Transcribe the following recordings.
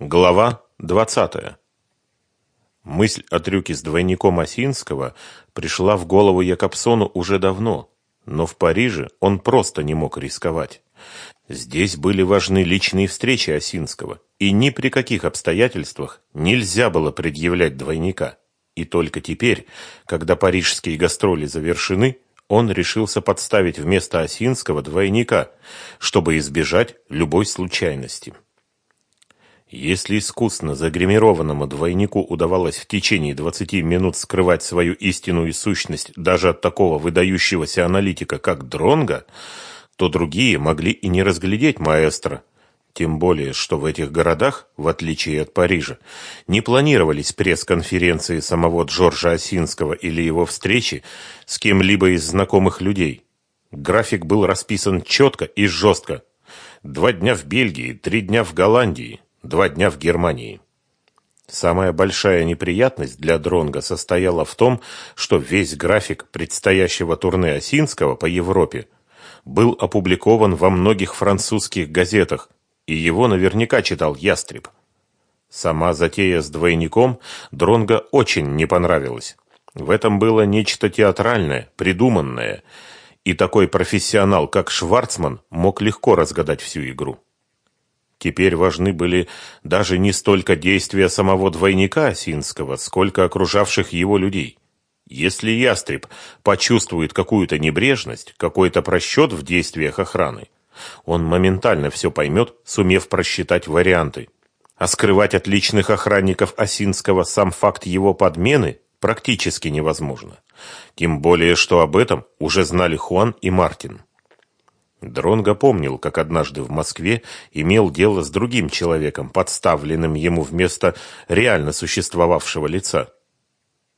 Глава 20. Мысль о трюке с двойником Осинского пришла в голову Якобсону уже давно, но в Париже он просто не мог рисковать. Здесь были важны личные встречи Осинского, и ни при каких обстоятельствах нельзя было предъявлять двойника. И только теперь, когда парижские гастроли завершены, он решился подставить вместо Осинского двойника, чтобы избежать любой случайности. Если искусно загримированному двойнику удавалось в течение 20 минут скрывать свою истинную сущность даже от такого выдающегося аналитика, как Дронга, то другие могли и не разглядеть маэстро. Тем более, что в этих городах, в отличие от Парижа, не планировались пресс-конференции самого Джорджа Осинского или его встречи с кем-либо из знакомых людей. График был расписан четко и жестко. Два дня в Бельгии, три дня в Голландии – два дня в Германии. Самая большая неприятность для Дронга состояла в том, что весь график предстоящего турне Осинского по Европе был опубликован во многих французских газетах, и его наверняка читал Ястреб. Сама затея с двойником Дронга очень не понравилась. В этом было нечто театральное, придуманное, и такой профессионал, как Шварцман, мог легко разгадать всю игру. Теперь важны были даже не столько действия самого двойника Осинского, сколько окружавших его людей. Если ястреб почувствует какую-то небрежность, какой-то просчет в действиях охраны, он моментально все поймет, сумев просчитать варианты. А скрывать от личных охранников Осинского сам факт его подмены практически невозможно. Тем более, что об этом уже знали Хуан и Мартин. Дронго помнил, как однажды в Москве имел дело с другим человеком, подставленным ему вместо реально существовавшего лица.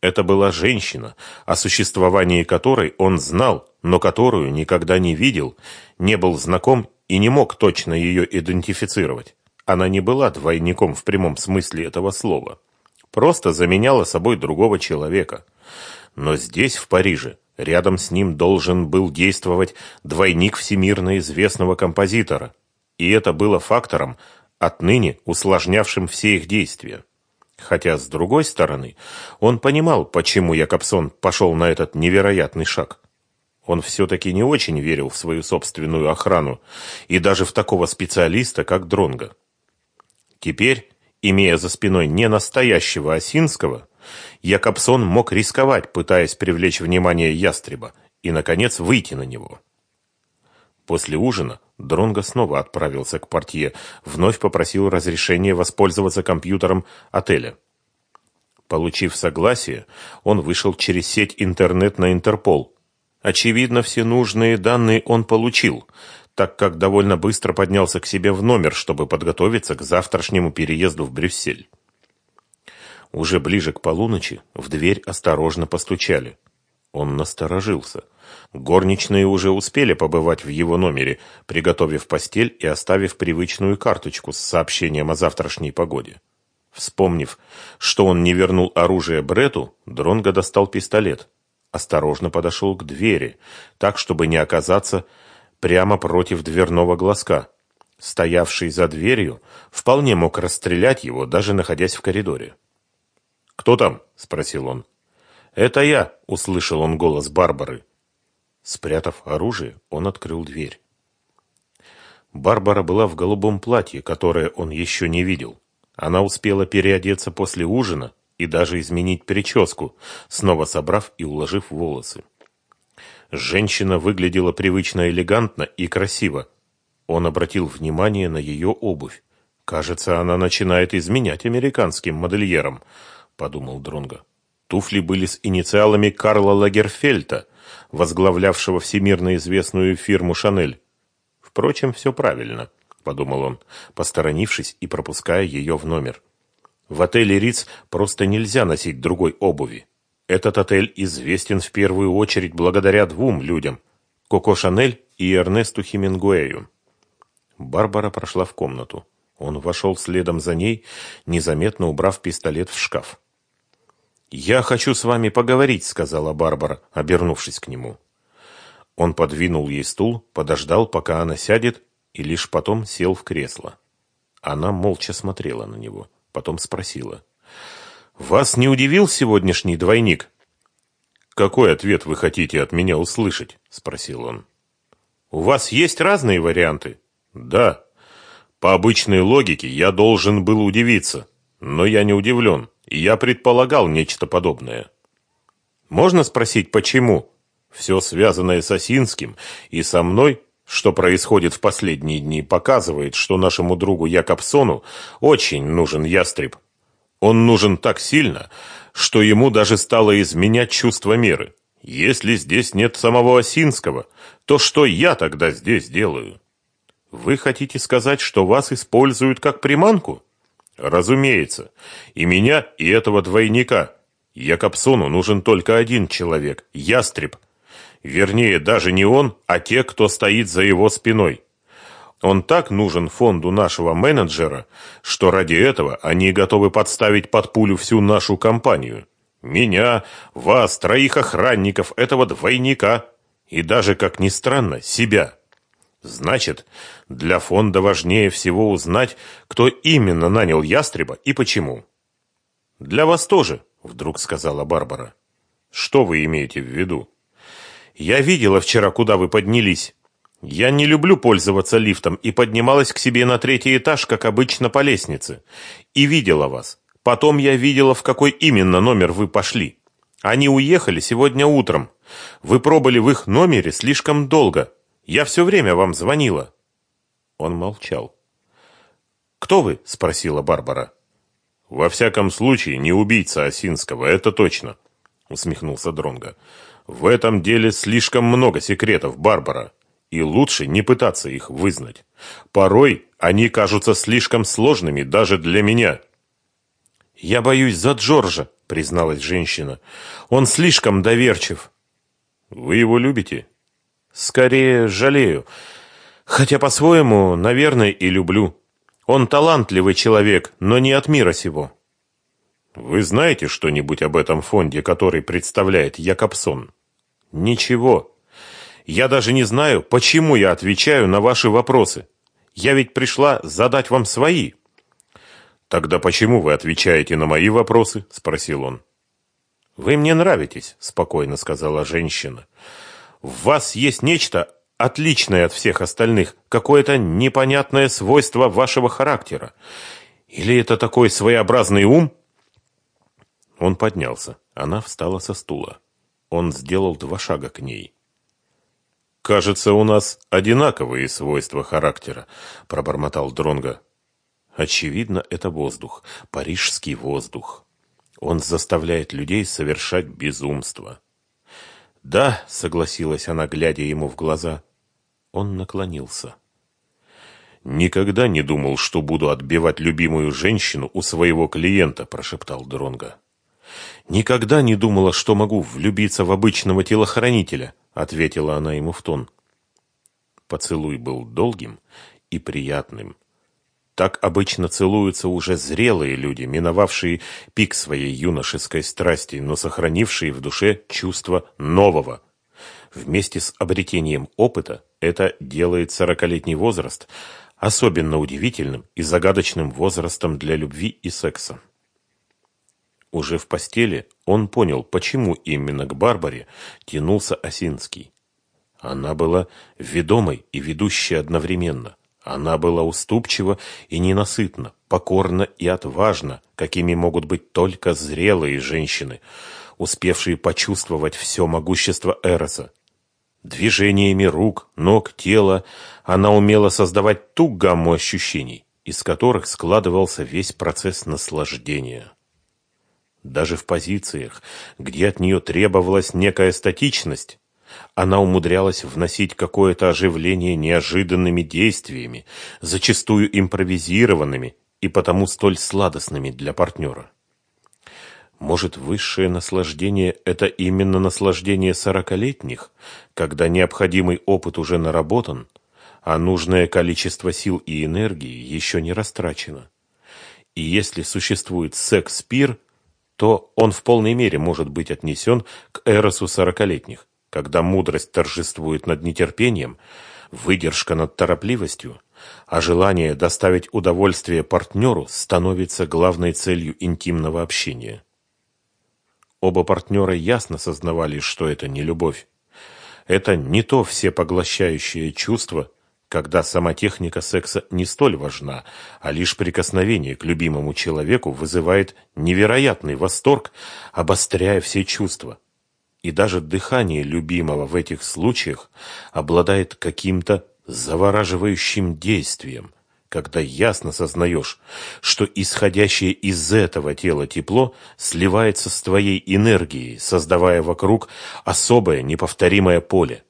Это была женщина, о существовании которой он знал, но которую никогда не видел, не был знаком и не мог точно ее идентифицировать. Она не была двойником в прямом смысле этого слова. Просто заменяла собой другого человека. Но здесь, в Париже, Рядом с ним должен был действовать двойник всемирно известного композитора, и это было фактором, отныне усложнявшим все их действия. Хотя, с другой стороны, он понимал, почему Якобсон пошел на этот невероятный шаг. Он все-таки не очень верил в свою собственную охрану, и даже в такого специалиста, как Дронга. Теперь, имея за спиной не настоящего Осинского, Якобсон мог рисковать, пытаясь привлечь внимание ястреба, и, наконец, выйти на него. После ужина Дронго снова отправился к портье, вновь попросил разрешения воспользоваться компьютером отеля. Получив согласие, он вышел через сеть интернет на Интерпол. Очевидно, все нужные данные он получил, так как довольно быстро поднялся к себе в номер, чтобы подготовиться к завтрашнему переезду в Брюссель. Уже ближе к полуночи в дверь осторожно постучали. Он насторожился. Горничные уже успели побывать в его номере, приготовив постель и оставив привычную карточку с сообщением о завтрашней погоде. Вспомнив, что он не вернул оружие Брету, Дронго достал пистолет. Осторожно подошел к двери, так, чтобы не оказаться прямо против дверного глазка. Стоявший за дверью вполне мог расстрелять его, даже находясь в коридоре. «Кто там?» – спросил он. «Это я!» – услышал он голос Барбары. Спрятав оружие, он открыл дверь. Барбара была в голубом платье, которое он еще не видел. Она успела переодеться после ужина и даже изменить прическу, снова собрав и уложив волосы. Женщина выглядела привычно элегантно и красиво. Он обратил внимание на ее обувь. Кажется, она начинает изменять американским модельерам – подумал Дронго. Туфли были с инициалами Карла Лагерфельта, возглавлявшего всемирно известную фирму «Шанель». Впрочем, все правильно, подумал он, посторонившись и пропуская ее в номер. В отеле Риц просто нельзя носить другой обуви. Этот отель известен в первую очередь благодаря двум людям – Коко Шанель и Эрнесту Хемингуэю. Барбара прошла в комнату. Он вошел следом за ней, незаметно убрав пистолет в шкаф. «Я хочу с вами поговорить», — сказала Барбара, обернувшись к нему. Он подвинул ей стул, подождал, пока она сядет, и лишь потом сел в кресло. Она молча смотрела на него, потом спросила. «Вас не удивил сегодняшний двойник?» «Какой ответ вы хотите от меня услышать?» – спросил он. «У вас есть разные варианты?» «Да. По обычной логике я должен был удивиться, но я не удивлен, и я предполагал нечто подобное». «Можно спросить, почему?» «Все связанное с Осинским и со мной что происходит в последние дни, показывает, что нашему другу Якобсону очень нужен ястреб. Он нужен так сильно, что ему даже стало изменять чувство меры. Если здесь нет самого Осинского, то что я тогда здесь делаю? Вы хотите сказать, что вас используют как приманку? Разумеется. И меня, и этого двойника. Якобсону нужен только один человек – ястреб – Вернее, даже не он, а те, кто стоит за его спиной. Он так нужен фонду нашего менеджера, что ради этого они готовы подставить под пулю всю нашу компанию. Меня, вас, троих охранников, этого двойника и даже, как ни странно, себя. Значит, для фонда важнее всего узнать, кто именно нанял ястреба и почему. Для вас тоже, вдруг сказала Барбара. Что вы имеете в виду? Я видела вчера, куда вы поднялись. Я не люблю пользоваться лифтом и поднималась к себе на третий этаж, как обычно, по лестнице. И видела вас. Потом я видела, в какой именно номер вы пошли. Они уехали сегодня утром. Вы пробыли в их номере слишком долго. Я все время вам звонила. Он молчал. «Кто вы?» – спросила Барбара. «Во всяком случае, не убийца Осинского, это точно», – усмехнулся Дронга. В этом деле слишком много секретов, Барбара, и лучше не пытаться их вызнать. Порой они кажутся слишком сложными даже для меня. Я боюсь за Джорджа, призналась женщина. Он слишком доверчив. Вы его любите? Скорее жалею. Хотя по-своему, наверное, и люблю. Он талантливый человек, но не от мира сего. Вы знаете что-нибудь об этом фонде, который представляет Якобсон? Ничего. Я даже не знаю, почему я отвечаю на ваши вопросы. Я ведь пришла задать вам свои. Тогда почему вы отвечаете на мои вопросы? спросил он. Вы мне нравитесь, спокойно сказала женщина. В вас есть нечто отличное от всех остальных, какое-то непонятное свойство вашего характера. Или это такой своеобразный ум? Он поднялся. Она встала со стула. Он сделал два шага к ней. «Кажется, у нас одинаковые свойства характера», – пробормотал Дронга. «Очевидно, это воздух, парижский воздух. Он заставляет людей совершать безумство». «Да», – согласилась она, глядя ему в глаза. Он наклонился. «Никогда не думал, что буду отбивать любимую женщину у своего клиента», – прошептал Дронга. «Никогда не думала, что могу влюбиться в обычного телохранителя», — ответила она ему в тон. Поцелуй был долгим и приятным. Так обычно целуются уже зрелые люди, миновавшие пик своей юношеской страсти, но сохранившие в душе чувство нового. Вместе с обретением опыта это делает сорокалетний возраст особенно удивительным и загадочным возрастом для любви и секса. Уже в постели он понял, почему именно к Барбаре тянулся Осинский. Она была ведомой и ведущей одновременно. Она была уступчива и ненасытна, покорна и отважна, какими могут быть только зрелые женщины, успевшие почувствовать все могущество Эроса. Движениями рук, ног, тела она умела создавать ту гамму ощущений, из которых складывался весь процесс наслаждения. Даже в позициях, где от нее требовалась некая статичность, она умудрялась вносить какое-то оживление неожиданными действиями, зачастую импровизированными и потому столь сладостными для партнера. Может, высшее наслаждение – это именно наслаждение сорокалетних, когда необходимый опыт уже наработан, а нужное количество сил и энергии еще не растрачено. И если существует секс-пир – то он в полной мере может быть отнесен к эросу сорокалетних, когда мудрость торжествует над нетерпением, выдержка над торопливостью, а желание доставить удовольствие партнеру становится главной целью интимного общения. Оба партнера ясно сознавали, что это не любовь. Это не то всепоглощающее чувство, когда сама техника секса не столь важна, а лишь прикосновение к любимому человеку вызывает невероятный восторг, обостряя все чувства. И даже дыхание любимого в этих случаях обладает каким-то завораживающим действием – когда ясно сознаешь, что исходящее из этого тела тепло сливается с твоей энергией, создавая вокруг особое неповторимое поле.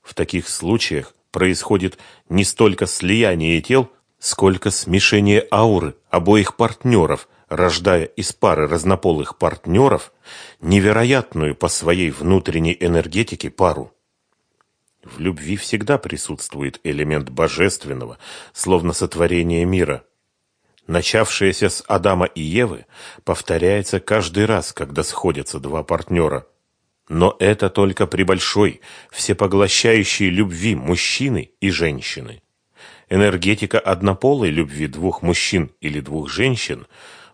В таких случаях происходит не столько слияние тел, сколько смешение ауры обоих партнеров, рождая из пары разнополых партнеров невероятную по своей внутренней энергетике пару. В любви всегда присутствует элемент божественного, словно сотворение мира. Начавшееся с Адама и Евы повторяется каждый раз, когда сходятся два партнера. Но это только при большой, всепоглощающей любви мужчины и женщины. Энергетика однополой любви двух мужчин или двух женщин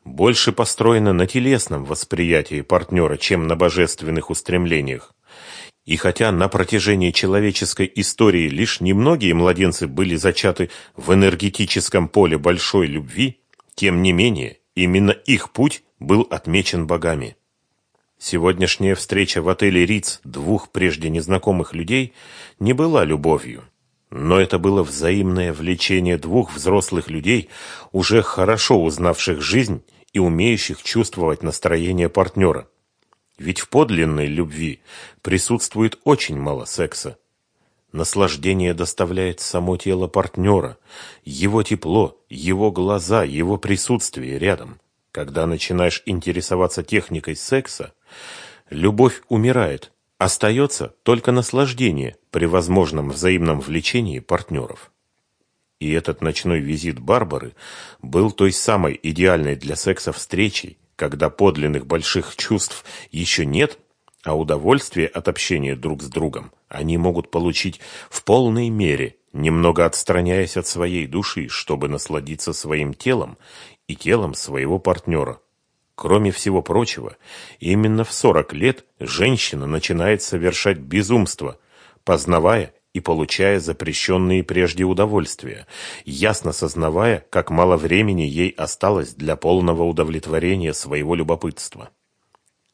больше построена на телесном восприятии партнера, чем на божественных устремлениях. И хотя на протяжении человеческой истории лишь немногие младенцы были зачаты в энергетическом поле большой любви, тем не менее, именно их путь был отмечен богами. Сегодняшняя встреча в отеле Риц двух прежде незнакомых людей не была любовью. Но это было взаимное влечение двух взрослых людей, уже хорошо узнавших жизнь и умеющих чувствовать настроение партнера. Ведь в подлинной любви присутствует очень мало секса. Наслаждение доставляет само тело партнера, его тепло, его глаза, его присутствие рядом. Когда начинаешь интересоваться техникой секса, любовь умирает, остается только наслаждение при возможном взаимном влечении партнеров. И этот ночной визит Барбары был той самой идеальной для секса встречей, когда подлинных больших чувств еще нет, а удовольствие от общения друг с другом они могут получить в полной мере, немного отстраняясь от своей души, чтобы насладиться своим телом и телом своего партнера. Кроме всего прочего, именно в 40 лет женщина начинает совершать безумство, познавая и получая запрещенные прежде удовольствия, ясно сознавая, как мало времени ей осталось для полного удовлетворения своего любопытства.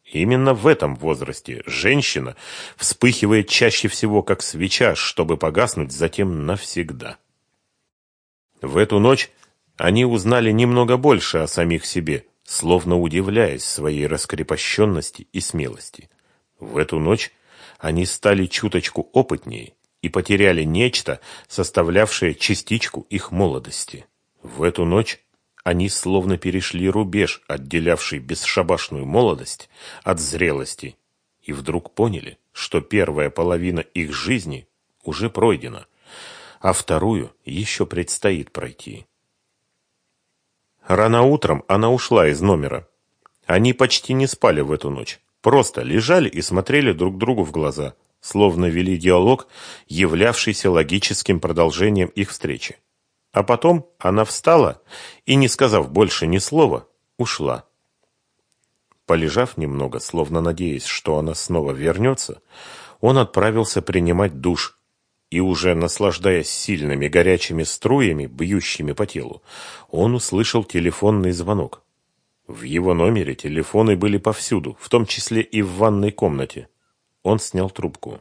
Именно в этом возрасте женщина вспыхивает чаще всего как свеча, чтобы погаснуть затем навсегда. В эту ночь они узнали немного больше о самих себе, словно удивляясь своей раскрепощенности и смелости. В эту ночь они стали чуточку опытнее и потеряли нечто, составлявшее частичку их молодости. В эту ночь они словно перешли рубеж, отделявший бесшабашную молодость от зрелости, и вдруг поняли, что первая половина их жизни уже пройдена, а вторую еще предстоит пройти. Рано утром она ушла из номера. Они почти не спали в эту ночь, просто лежали и смотрели друг другу в глаза – словно вели диалог, являвшийся логическим продолжением их встречи. А потом она встала и, не сказав больше ни слова, ушла. Полежав немного, словно надеясь, что она снова вернется, он отправился принимать душ и, уже наслаждаясь сильными горячими струями, бьющими по телу, он услышал телефонный звонок. В его номере телефоны были повсюду, в том числе и в ванной комнате. Он снял трубку.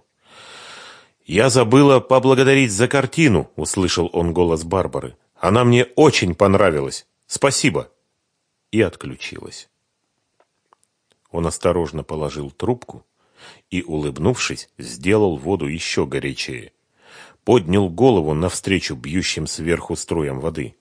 «Я забыла поблагодарить за картину», — услышал он голос Барбары. «Она мне очень понравилась. Спасибо». И отключилась. Он осторожно положил трубку и, улыбнувшись, сделал воду еще горячее. Поднял голову навстречу бьющим сверху струям воды.